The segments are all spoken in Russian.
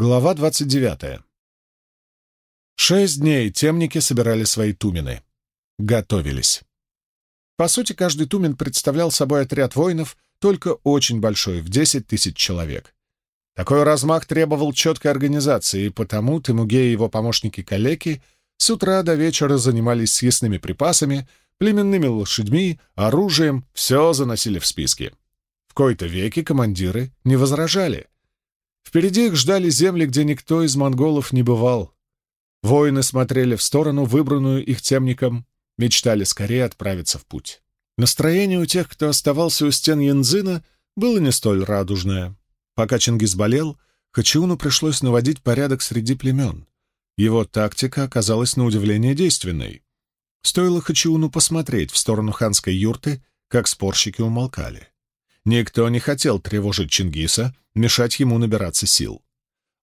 Глава 29. Шесть дней темники собирали свои тумены. Готовились. По сути, каждый тумен представлял собой отряд воинов, только очень большой, в 10 тысяч человек. Такой размах требовал четкой организации, и потому Тимуге и его помощники-калеки с утра до вечера занимались съестными припасами, племенными лошадьми, оружием, все заносили в списки. В кои-то веки командиры не возражали — Впереди их ждали земли, где никто из монголов не бывал. Воины смотрели в сторону, выбранную их темником, мечтали скорее отправиться в путь. Настроение у тех, кто оставался у стен Янзына, было не столь радужное. Пока Чингис болел, Хачиуну пришлось наводить порядок среди племен. Его тактика оказалась на удивление действенной. Стоило Хачиуну посмотреть в сторону ханской юрты, как спорщики умолкали. Никто не хотел тревожить Чингиса, мешать ему набираться сил.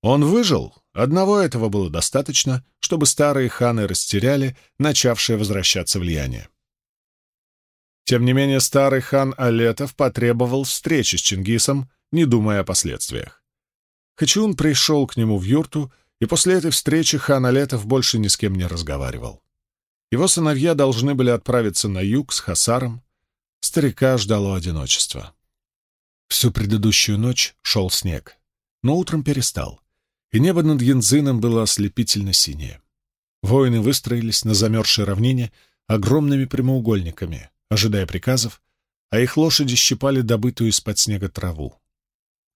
Он выжил, одного этого было достаточно, чтобы старые ханы растеряли начавшее возвращаться влияние. Тем не менее, старый хан Алетов потребовал встречи с Чингисом, не думая о последствиях. Хачун пришел к нему в юрту, и после этой встречи хан Алетов больше ни с кем не разговаривал. Его сыновья должны были отправиться на юг с Хасаром. Старика ждало одиночество. Всю предыдущую ночь шел снег, но утром перестал, и небо над Янзином было ослепительно синее. Воины выстроились на замерзшей равнине огромными прямоугольниками, ожидая приказов, а их лошади щипали добытую из-под снега траву.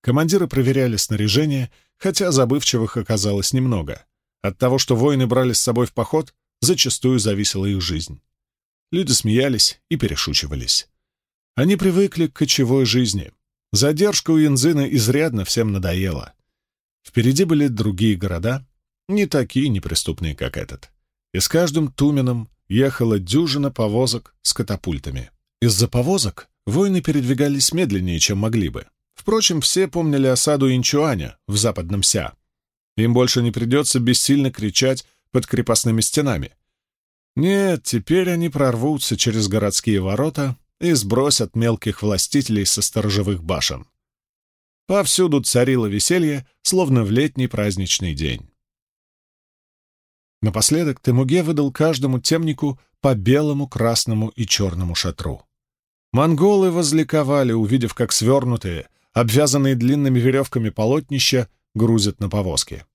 Командиры проверяли снаряжение, хотя забывчивых оказалось немного. От того, что воины брали с собой в поход, зачастую зависела их жизнь. Люди смеялись и перешучивались. Они привыкли к кочевой жизни, Задержка у Янзына изрядно всем надоела. Впереди были другие города, не такие неприступные, как этот. И с каждым туменом ехала дюжина повозок с катапультами. Из-за повозок воины передвигались медленнее, чем могли бы. Впрочем, все помнили осаду Инчуаня в западном Ся. Им больше не придется бессильно кричать под крепостными стенами. Нет, теперь они прорвутся через городские ворота и сбросят мелких властителей со сторожевых башен. Повсюду царило веселье, словно в летний праздничный день. Напоследок Темуге выдал каждому темнику по белому, красному и черному шатру. Монголы возликовали, увидев, как свернутые, обвязанные длинными веревками полотнища, грузят на повозки.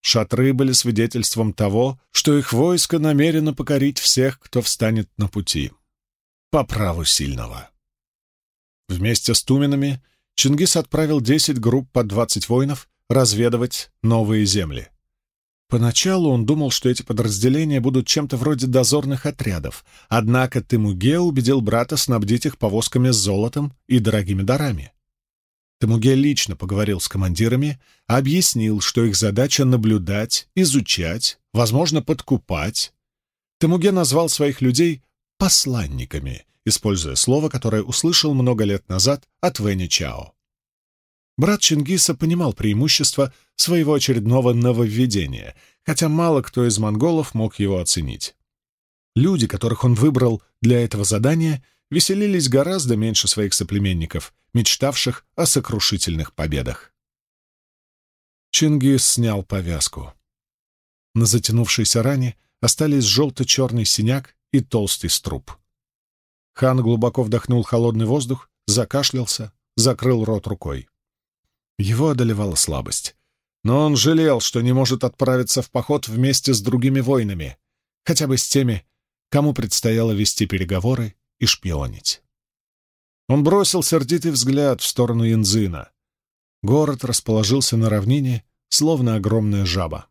Шатры были свидетельством того, что их войско намерено покорить всех, кто встанет на пути по праву сильного. Вместе с Туменами Чингис отправил 10 групп по 20 воинов разведывать новые земли. Поначалу он думал, что эти подразделения будут чем-то вроде дозорных отрядов, однако Тимуге убедил брата снабдить их повозками с золотом и дорогими дарами. Тимуге лично поговорил с командирами, объяснил, что их задача — наблюдать, изучать, возможно, подкупать. Тимуге назвал своих людей посланниками, используя слово, которое услышал много лет назад от Вэнни Чао. Брат Чингиса понимал преимущество своего очередного нововведения, хотя мало кто из монголов мог его оценить. Люди, которых он выбрал для этого задания, веселились гораздо меньше своих соплеменников, мечтавших о сокрушительных победах. Чингис снял повязку. На затянувшейся ране остались желто-черный синяк и толстый струп. Хан глубоко вдохнул холодный воздух, закашлялся, закрыл рот рукой. Его одолевала слабость. Но он жалел, что не может отправиться в поход вместе с другими воинами, хотя бы с теми, кому предстояло вести переговоры и шпионить. Он бросил сердитый взгляд в сторону Янзына. Город расположился на равнине, словно огромная жаба.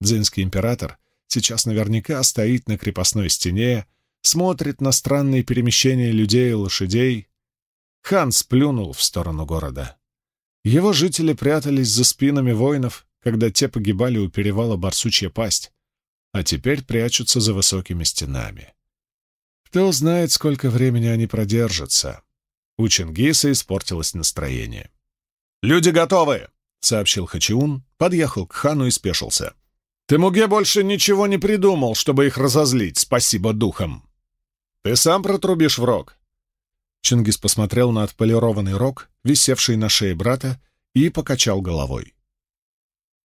Дзинский император сейчас наверняка стоит на крепостной стене, смотрит на странные перемещения людей и лошадей. Хан сплюнул в сторону города. Его жители прятались за спинами воинов, когда те погибали у перевала Барсучья пасть, а теперь прячутся за высокими стенами. Кто знает, сколько времени они продержатся. У Чингиса испортилось настроение. «Люди готовы!» — сообщил Хачиун, подъехал к хану и спешился. Темуге больше ничего не придумал, чтобы их разозлить, спасибо духам. Ты сам протрубишь в рог. Чингис посмотрел на отполированный рог, висевший на шее брата, и покачал головой.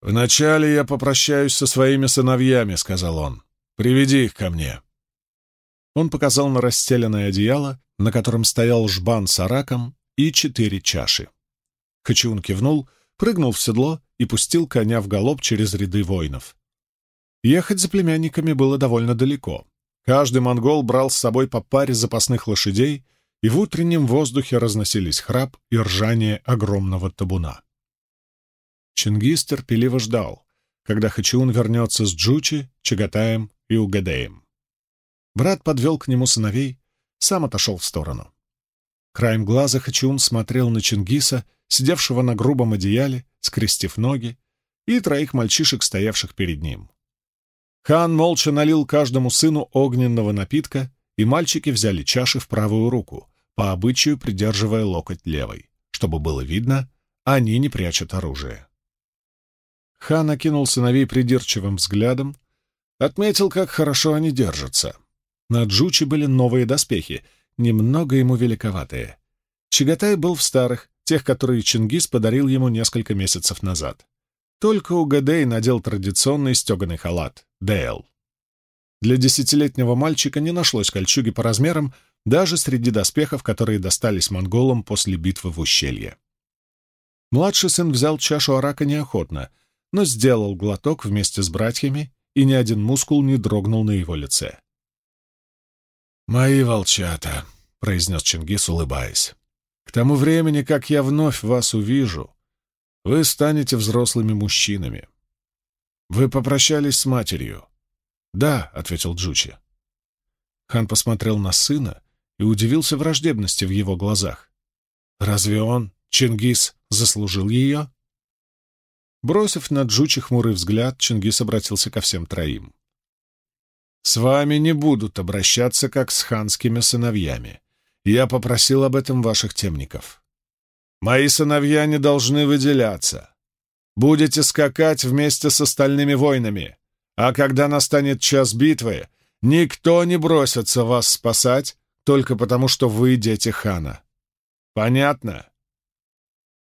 «Вначале я попрощаюсь со своими сыновьями», — сказал он. «Приведи их ко мне». Он показал на расстеленное одеяло, на котором стоял жбан с араком и четыре чаши. Хачиун кивнул, прыгнул в седло и пустил коня в галоп через ряды воинов. Ехать за племянниками было довольно далеко. Каждый монгол брал с собой по паре запасных лошадей, и в утреннем воздухе разносились храп и ржание огромного табуна. Чингис терпеливо ждал, когда Хачиун вернется с Джучи, Чагатаем и Угадеем. Брат подвел к нему сыновей, сам отошел в сторону. Краем глаза Хачиун смотрел на Чингиса, сидевшего на грубом одеяле, скрестив ноги, и троих мальчишек, стоявших перед ним. Хан молча налил каждому сыну огненного напитка, и мальчики взяли чаши в правую руку, по обычаю придерживая локоть левой, чтобы было видно, они не прячут оружие. Хан окинул сыновей придирчивым взглядом, отметил, как хорошо они держатся. На Джучи были новые доспехи, немного ему великоватые. Чагатай был в старых, тех, которые Чингис подарил ему несколько месяцев назад. Только Угадей надел традиционный стеганый халат — Дейл. Для десятилетнего мальчика не нашлось кольчуги по размерам даже среди доспехов, которые достались монголам после битвы в ущелье. Младший сын взял чашу арака неохотно, но сделал глоток вместе с братьями, и ни один мускул не дрогнул на его лице. «Мои волчата», — произнес Чингис, улыбаясь. «К тому времени, как я вновь вас увижу, вы станете взрослыми мужчинами. Вы попрощались с матерью?» «Да», — ответил Джучи. Хан посмотрел на сына и удивился враждебности в его глазах. «Разве он, Чингис, заслужил ее?» Бросив на Джучи хмурый взгляд, Чингис обратился ко всем троим. «С вами не будут обращаться, как с ханскими сыновьями. Я попросил об этом ваших темников. Мои сыновья не должны выделяться. Будете скакать вместе с остальными воинами, а когда настанет час битвы, никто не бросится вас спасать только потому, что вы дети хана. Понятно?»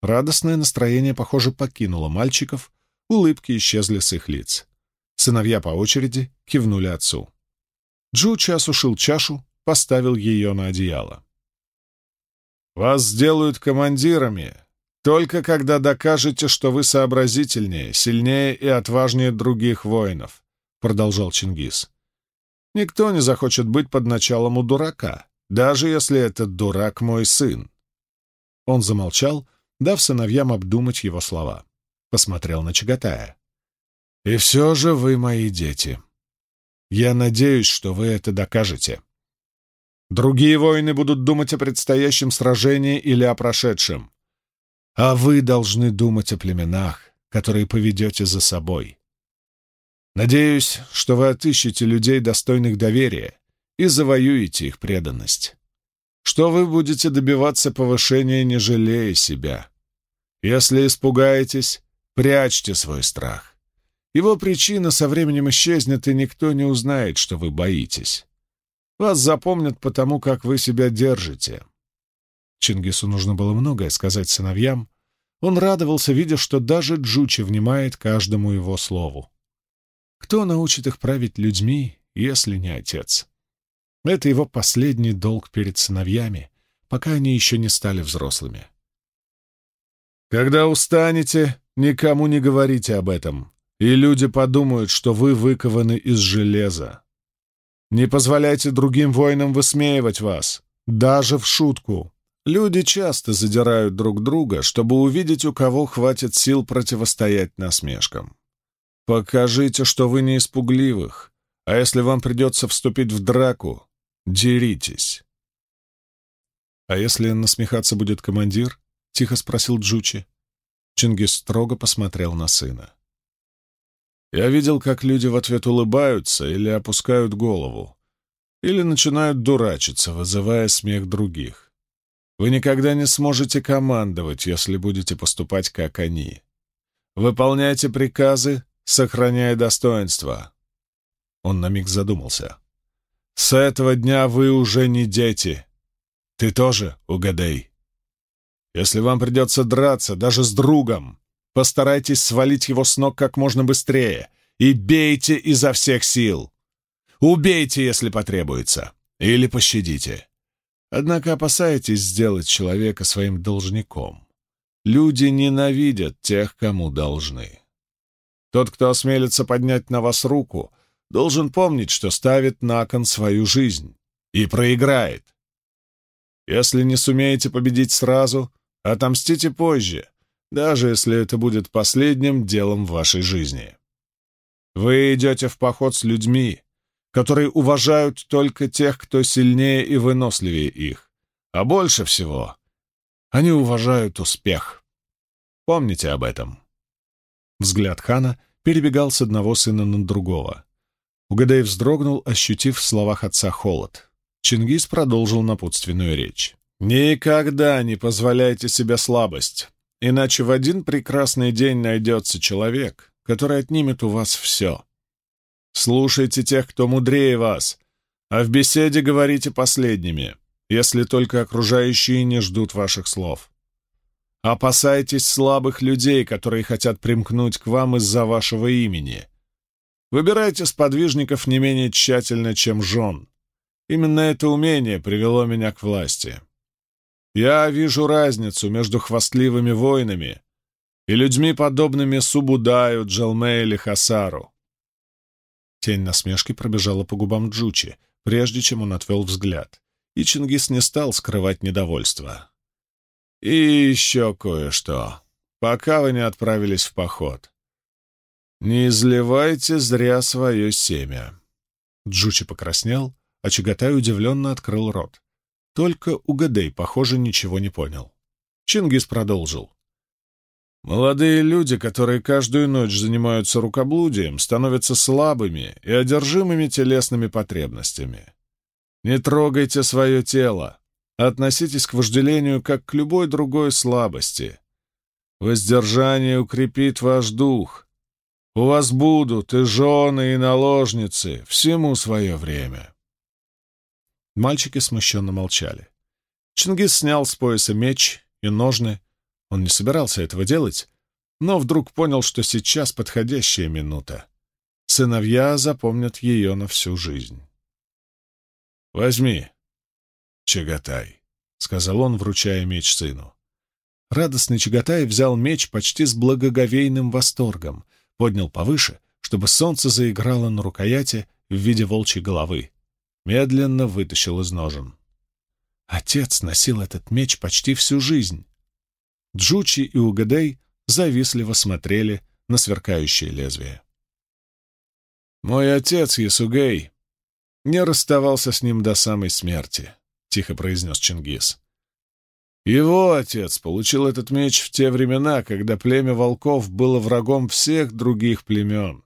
Радостное настроение, похоже, покинуло мальчиков, улыбки исчезли с их лиц. Сыновья по очереди кивнули отцу. Джучи осушил чашу, поставил ее на одеяло. «Вас сделают командирами, только когда докажете, что вы сообразительнее, сильнее и отважнее других воинов», — продолжал Чингис. «Никто не захочет быть под началом у дурака, даже если этот дурак мой сын». Он замолчал, дав сыновьям обдумать его слова. Посмотрел на Чагатая. «И все же вы мои дети. Я надеюсь, что вы это докажете. Другие воины будут думать о предстоящем сражении или о прошедшем. А вы должны думать о племенах, которые поведете за собой. Надеюсь, что вы отыщете людей, достойных доверия, и завоюете их преданность что вы будете добиваться повышения, не жалея себя. Если испугаетесь, прячьте свой страх. Его причина со временем исчезнет, и никто не узнает, что вы боитесь. Вас запомнят потому, как вы себя держите. Чингису нужно было многое сказать сыновьям. Он радовался, видя, что даже Джучи внимает каждому его слову. Кто научит их править людьми, если не отец? Это его последний долг перед сыновьями, пока они еще не стали взрослыми. Когда устанете, никому не говорите об этом, и люди подумают, что вы выкованы из железа. Не позволяйте другим воинам высмеивать вас, даже в шутку. Люди часто задирают друг друга, чтобы увидеть, у кого хватит сил противостоять насмешкам. Покажите, что вы не испугливых, а если вам придется вступить в драку, Деритесь. «А если насмехаться будет командир?» — тихо спросил Джучи. Чингис строго посмотрел на сына. «Я видел, как люди в ответ улыбаются или опускают голову, или начинают дурачиться, вызывая смех других. Вы никогда не сможете командовать, если будете поступать, как они. Выполняйте приказы, сохраняя достоинство». Он на миг задумался. С этого дня вы уже не дети. Ты тоже угадай. Если вам придется драться даже с другом, Постарайтесь свалить его с ног как можно быстрее и бейте изо всех сил. Убейте, если потребуется, или пощадите. Однако опасайтесь сделать человека своим должником. Люди ненавидят тех, кому должны. Тот, кто осмелится поднять на вас руку, должен помнить, что ставит на кон свою жизнь и проиграет. Если не сумеете победить сразу, отомстите позже, даже если это будет последним делом в вашей жизни. Вы идете в поход с людьми, которые уважают только тех, кто сильнее и выносливее их, а больше всего они уважают успех. Помните об этом. Взгляд хана перебегал с одного сына на другого. Угадей вздрогнул, ощутив в словах отца холод. Чингис продолжил напутственную речь. «Никогда не позволяйте себе слабость, иначе в один прекрасный день найдется человек, который отнимет у вас все. Слушайте тех, кто мудрее вас, а в беседе говорите последними, если только окружающие не ждут ваших слов. Опасайтесь слабых людей, которые хотят примкнуть к вам из-за вашего имени. Выбирайте сподвижников не менее тщательно, чем жен. Именно это умение привело меня к власти. Я вижу разницу между хвастливыми воинами и людьми, подобными Субудаю, Джалме или Хасару. Тень насмешки пробежала по губам Джучи, прежде чем он отвел взгляд, и Чингис не стал скрывать недовольство. И еще кое-что, пока вы не отправились в поход. Не изливайте зря свое семя. Джучи покраснел, а Чагатай удивленно открыл рот. Только Угадей, похоже, ничего не понял. Чингис продолжил. Молодые люди, которые каждую ночь занимаются рукоблудием, становятся слабыми и одержимыми телесными потребностями. Не трогайте свое тело. Относитесь к вожделению как к любой другой слабости. Воздержание укрепит ваш дух. У вас будут и жены, и наложницы, всему свое время. Мальчики смущенно молчали. Чингис снял с пояса меч и ножны. Он не собирался этого делать, но вдруг понял, что сейчас подходящая минута. Сыновья запомнят ее на всю жизнь. «Возьми, Чагатай», — сказал он, вручая меч сыну. Радостный Чагатай взял меч почти с благоговейным восторгом, поднял повыше, чтобы солнце заиграло на рукояти в виде волчьей головы, медленно вытащил из ножен. Отец носил этот меч почти всю жизнь. Джучи и Угадей завистливо смотрели на сверкающее лезвие. «Мой отец, Ясугей, не расставался с ним до самой смерти», — тихо произнес Чингис. «Его отец получил этот меч в те времена, когда племя волков было врагом всех других племен.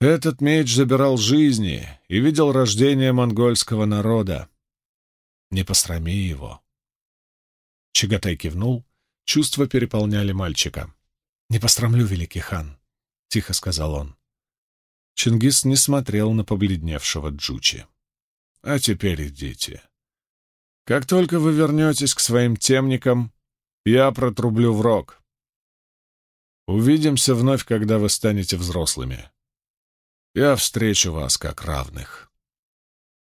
Этот меч забирал жизни и видел рождение монгольского народа. Не посрами его». Чагатай кивнул, чувства переполняли мальчика. «Не пострамлю, великий хан», — тихо сказал он. Чингис не смотрел на побледневшего Джучи. «А теперь идите. Как только вы вернетесь к своим темникам, я протрублю в рог. Увидимся вновь, когда вы станете взрослыми. Я встречу вас как равных».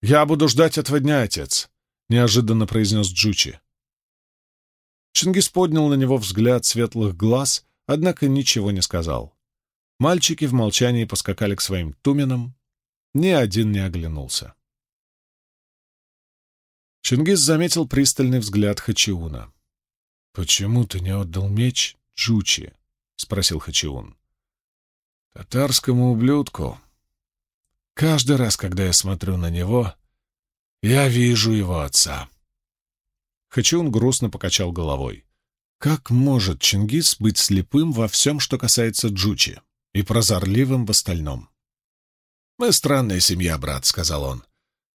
«Я буду ждать этого дня, отец», — неожиданно произнес Джучи. Чингис поднял на него взгляд светлых глаз, однако ничего не сказал. Мальчики в молчании поскакали к своим туменам. Ни один не оглянулся. Чингис заметил пристальный взгляд Хачиуна. «Почему ты не отдал меч Джучи?» — спросил Хачиун. «Татарскому ублюдку. Каждый раз, когда я смотрю на него, я вижу его отца». Хачиун грустно покачал головой. «Как может Чингис быть слепым во всем, что касается Джучи?» и прозорливым в остальном. «Мы странная семья, брат», — сказал он.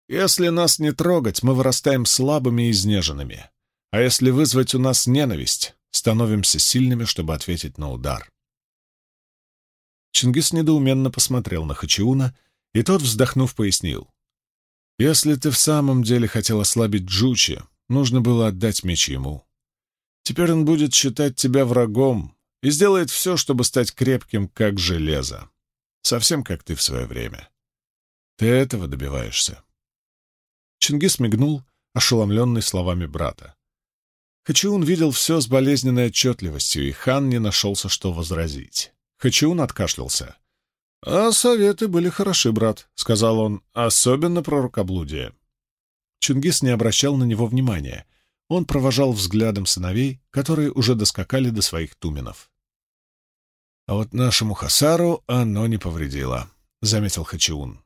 «Если нас не трогать, мы вырастаем слабыми и изнеженными, а если вызвать у нас ненависть, становимся сильными, чтобы ответить на удар». Чингис недоуменно посмотрел на Хачиуна, и тот, вздохнув, пояснил. «Если ты в самом деле хотел ослабить Джучи, нужно было отдать меч ему. Теперь он будет считать тебя врагом и сделает все, чтобы стать крепким, как железо. Совсем как ты в свое время. Ты этого добиваешься. Чингис мигнул, ошеломленный словами брата. Хачиун видел все с болезненной отчетливостью, и хан не нашелся, что возразить. Хачиун откашлялся. — А советы были хороши, брат, — сказал он, — особенно про рукоблудие. Чингис не обращал на него внимания. Он провожал взглядом сыновей, которые уже доскакали до своих туменов. «А вот нашему Хасару оно не повредило», — заметил Хачиун.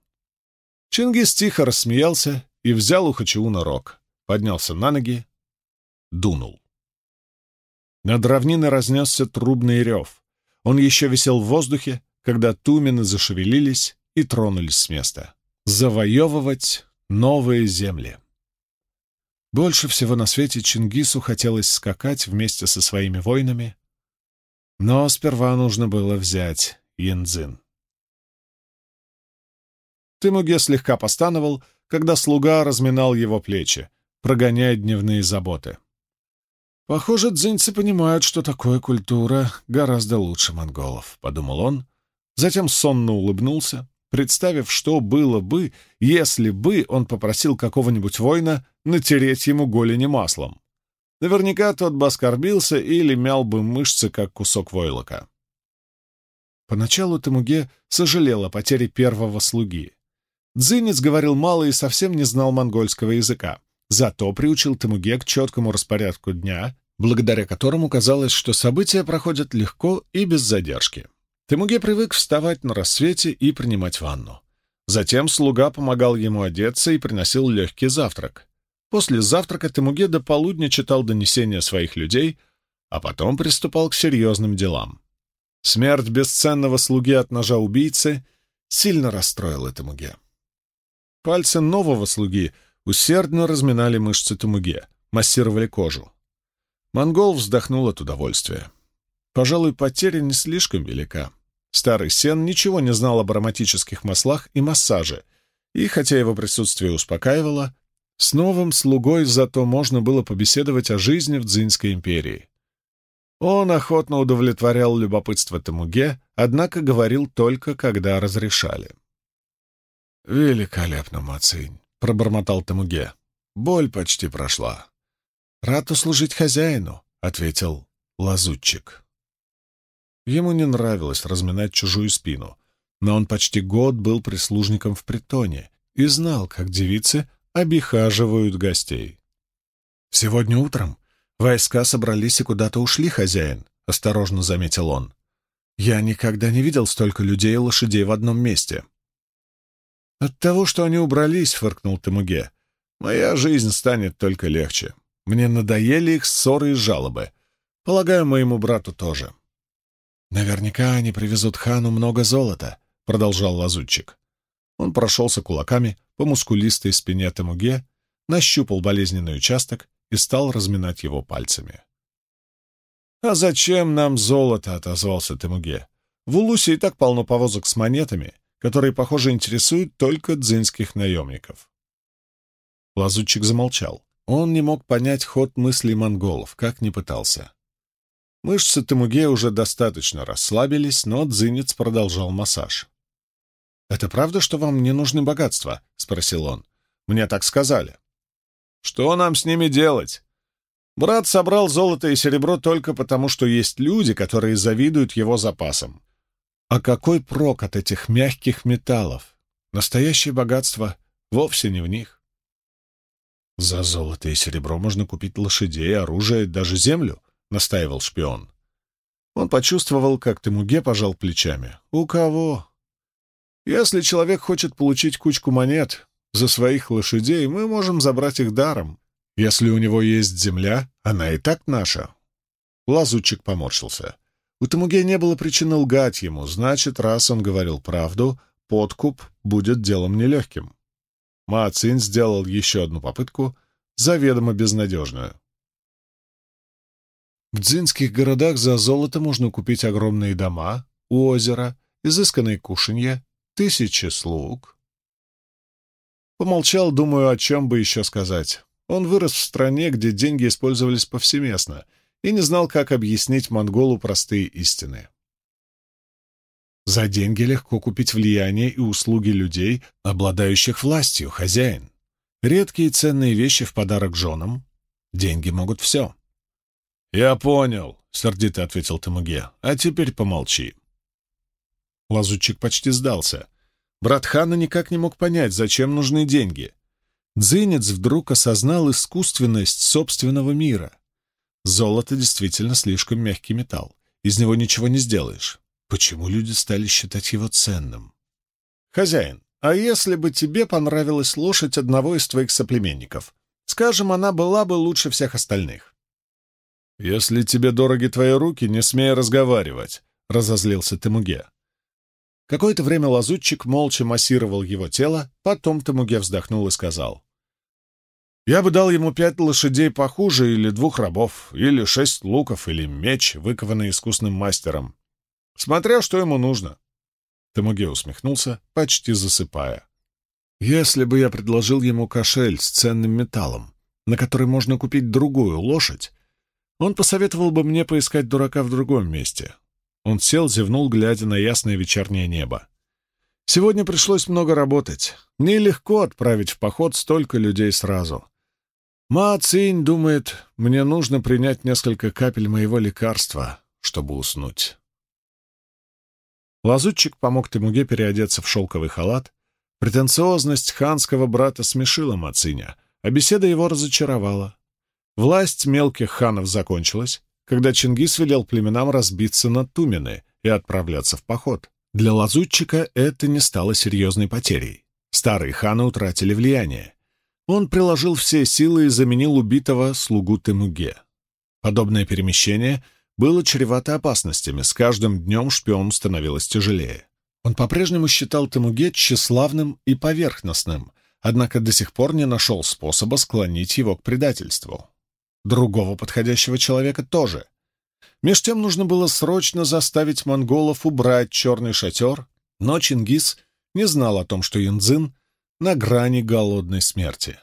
Чингис тихо рассмеялся и взял у Хачиуна рог, поднялся на ноги, дунул. Над равниной разнесся трубный рев. Он еще висел в воздухе, когда тумены зашевелились и тронулись с места. Завоевывать новые земли. Больше всего на свете Чингису хотелось скакать вместе со своими воинами, но сперва нужно было взять Янцзин. Тымуге слегка постановал, когда слуга разминал его плечи, прогоняя дневные заботы. «Похоже, дзиньцы понимают, что такое культура гораздо лучше монголов», — подумал он, затем сонно улыбнулся, представив, что было бы, если бы он попросил какого-нибудь воина натереть ему голени маслом. Наверняка тот бы оскорбился или мял бы мышцы, как кусок войлока. Поначалу Тамуге сожалел о потере первого слуги. Дзинец говорил мало и совсем не знал монгольского языка, зато приучил Тамуге к четкому распорядку дня, благодаря которому казалось, что события проходят легко и без задержки. Тамуге привык вставать на рассвете и принимать ванну. Затем слуга помогал ему одеться и приносил легкий завтрак. После завтрака Темуге до полудня читал донесения своих людей, а потом приступал к серьезным делам. Смерть бесценного слуги от ножа убийцы сильно расстроила Темуге. Пальцы нового слуги усердно разминали мышцы Темуге, массировали кожу. Монгол вздохнул от удовольствия. Пожалуй, потеря не слишком велика. Старый Сен ничего не знал об ароматических маслах и массаже, и, хотя его присутствие успокаивало, с новым слугой зато можно было побеседовать о жизни в Дзинской империи. Он охотно удовлетворял любопытство Тамуге, однако говорил только, когда разрешали. «Великолепно, Мацинь», — пробормотал Тамуге. «Боль почти прошла». «Рад услужить хозяину», — ответил лазутчик. Ему не нравилось разминать чужую спину, но он почти год был прислужником в притоне и знал, как девицы обихаживают гостей. «Сегодня утром войска собрались и куда-то ушли, хозяин», — осторожно заметил он. «Я никогда не видел столько людей и лошадей в одном месте». «От того, что они убрались», — фыркнул Тамуге, — «моя жизнь станет только легче. Мне надоели их ссоры и жалобы. Полагаю, моему брату тоже». «Наверняка они привезут хану много золота», — продолжал лазутчик. Он прошелся кулаками по мускулистой спине Темуге, нащупал болезненный участок и стал разминать его пальцами. «А зачем нам золото?» — отозвался Темуге. «В Улусе и так полно повозок с монетами, которые, похоже, интересуют только дзинских наемников». Лазутчик замолчал. Он не мог понять ход мыслей монголов, как ни пытался. Мышцы Темуге уже достаточно расслабились, но дзинец продолжал массаж. «Это правда, что вам не нужны богатства?» — спросил он. «Мне так сказали». «Что нам с ними делать?» Брат собрал золото и серебро только потому, что есть люди, которые завидуют его запасам. А какой прок от этих мягких металлов? Настоящее богатство вовсе не в них. «За золото и серебро можно купить лошадей, оружие, даже землю», — настаивал шпион. Он почувствовал, как Темуге пожал плечами. «У кого? Если человек хочет получить кучку монет за своих лошадей, мы можем забрать их даром. Если у него есть земля, она и так наша. Лазутчик поморщился. У Тамуге не было причины лгать ему, значит, раз он говорил правду, подкуп будет делом нелегким. Маацин сделал еще одну попытку, заведомо безнадежную. В дзинских городах за золото можно купить огромные дома, у озера, изысканные кушанья, тысячи слуг. Помолчал, думаю, о чем бы еще сказать. Он вырос в стране, где деньги использовались повсеместно, и не знал, как объяснить монголу простые истины. За деньги легко купить влияние и услуги людей, обладающих властью, хозяин. Редкие ценные вещи в подарок женам. Деньги могут все. «Я понял», — сердито ответил Тамуге. «А теперь помолчи». Лазутчик почти сдался. Брат хана никак не мог понять, зачем нужны деньги. Дзинец вдруг осознал искусственность собственного мира. Золото действительно слишком мягкий металл. Из него ничего не сделаешь. Почему люди стали считать его ценным? «Хозяин, а если бы тебе понравилась лошадь одного из твоих соплеменников? Скажем, она была бы лучше всех остальных». «Если тебе дороги твои руки, не смей разговаривать», — разозлился Темуге. Какое-то время лазутчик молча массировал его тело, потом Темуге вздохнул и сказал. Я бы дал ему пять лошадей похуже, или двух рабов, или шесть луков, или меч, выкованный искусным мастером. Смотря, что ему нужно. Тамуге усмехнулся, почти засыпая. Если бы я предложил ему кошель с ценным металлом, на который можно купить другую лошадь, он посоветовал бы мне поискать дурака в другом месте. Он сел, зевнул, глядя на ясное вечернее небо. Сегодня пришлось много работать. Мне легко отправить в поход столько людей сразу. Ма Цинь думает, мне нужно принять несколько капель моего лекарства, чтобы уснуть. Лазутчик помог Темуге переодеться в шелковый халат. Претенциозность ханского брата смешила Мациня, а беседа его разочаровала. Власть мелких ханов закончилась, когда Чингис велел племенам разбиться на Тумены и отправляться в поход. Для лазутчика это не стало серьезной потерей. Старые ханы утратили влияние. Он приложил все силы и заменил убитого слугу Темуге. Подобное перемещение было чревато опасностями, с каждым днем шпион становилось тяжелее. Он по-прежнему считал Темуге тщеславным и поверхностным, однако до сих пор не нашел способа склонить его к предательству. Другого подходящего человека тоже. Меж тем нужно было срочно заставить монголов убрать черный шатер, но Чингис не знал о том, что Янцзин на грани голодной смерти.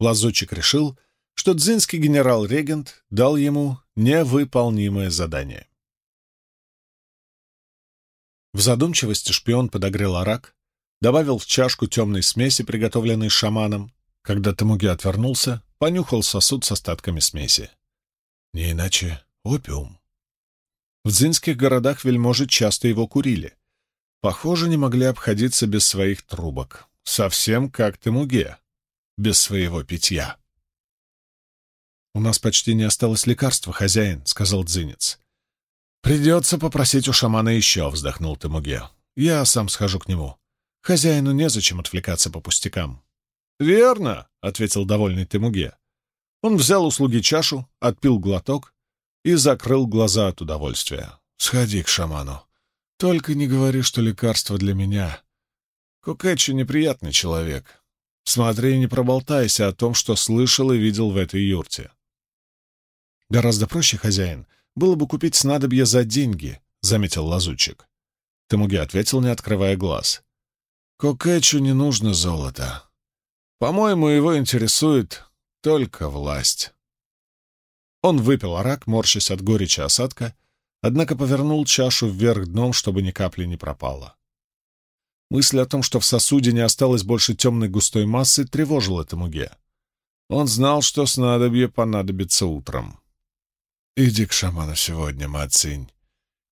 Лазутчик решил, что дзинский генерал-регент дал ему невыполнимое задание. В задумчивости шпион подогрел арак, добавил в чашку темной смеси, приготовленной шаманом. Когда Тамуги отвернулся, понюхал сосуд с остатками смеси. Не иначе опиум. В дзинских городах вельможи часто его курили. Похоже, не могли обходиться без своих трубок. Совсем как Темуге, без своего питья. «У нас почти не осталось лекарства, хозяин», — сказал Дзинец. «Придется попросить у шамана еще», — вздохнул Темуге. «Я сам схожу к нему. Хозяину незачем отвлекаться по пустякам». «Верно», — ответил довольный Темуге. Он взял у слуги чашу, отпил глоток и закрыл глаза от удовольствия. «Сходи к шаману. Только не говори, что лекарство для меня. Кукэчи неприятный человек. Смотри, не проболтайся о том, что слышал и видел в этой юрте. Гораздо проще, хозяин, было бы купить снадобье за деньги, — заметил лазутчик. Тамуги ответил, не открывая глаз. Кокэчу не нужно золото. По-моему, его интересует только власть. Он выпил арак, морщась от горечи осадка, однако повернул чашу вверх дном, чтобы ни капли не пропало. Мысль о том, что в сосуде не осталось больше темной густой массы, тревожила Тамуге. Он знал, что снадобье понадобится утром. «Иди к шаману сегодня, Мацинь.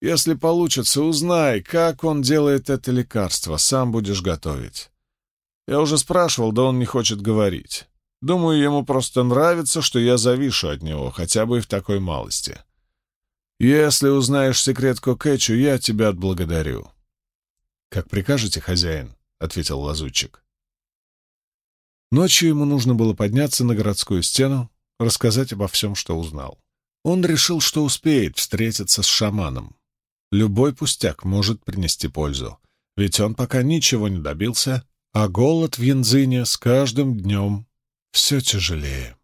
Если получится, узнай, как он делает это лекарство, сам будешь готовить. Я уже спрашивал, да он не хочет говорить. Думаю, ему просто нравится, что я завишу от него, хотя бы и в такой малости. Если узнаешь секрет Кокетчу, я тебя отблагодарю. «Как прикажете, хозяин», — ответил лазутчик. Ночью ему нужно было подняться на городскую стену, рассказать обо всем, что узнал. Он решил, что успеет встретиться с шаманом. Любой пустяк может принести пользу, ведь он пока ничего не добился, а голод в Янзине с каждым днем все тяжелее.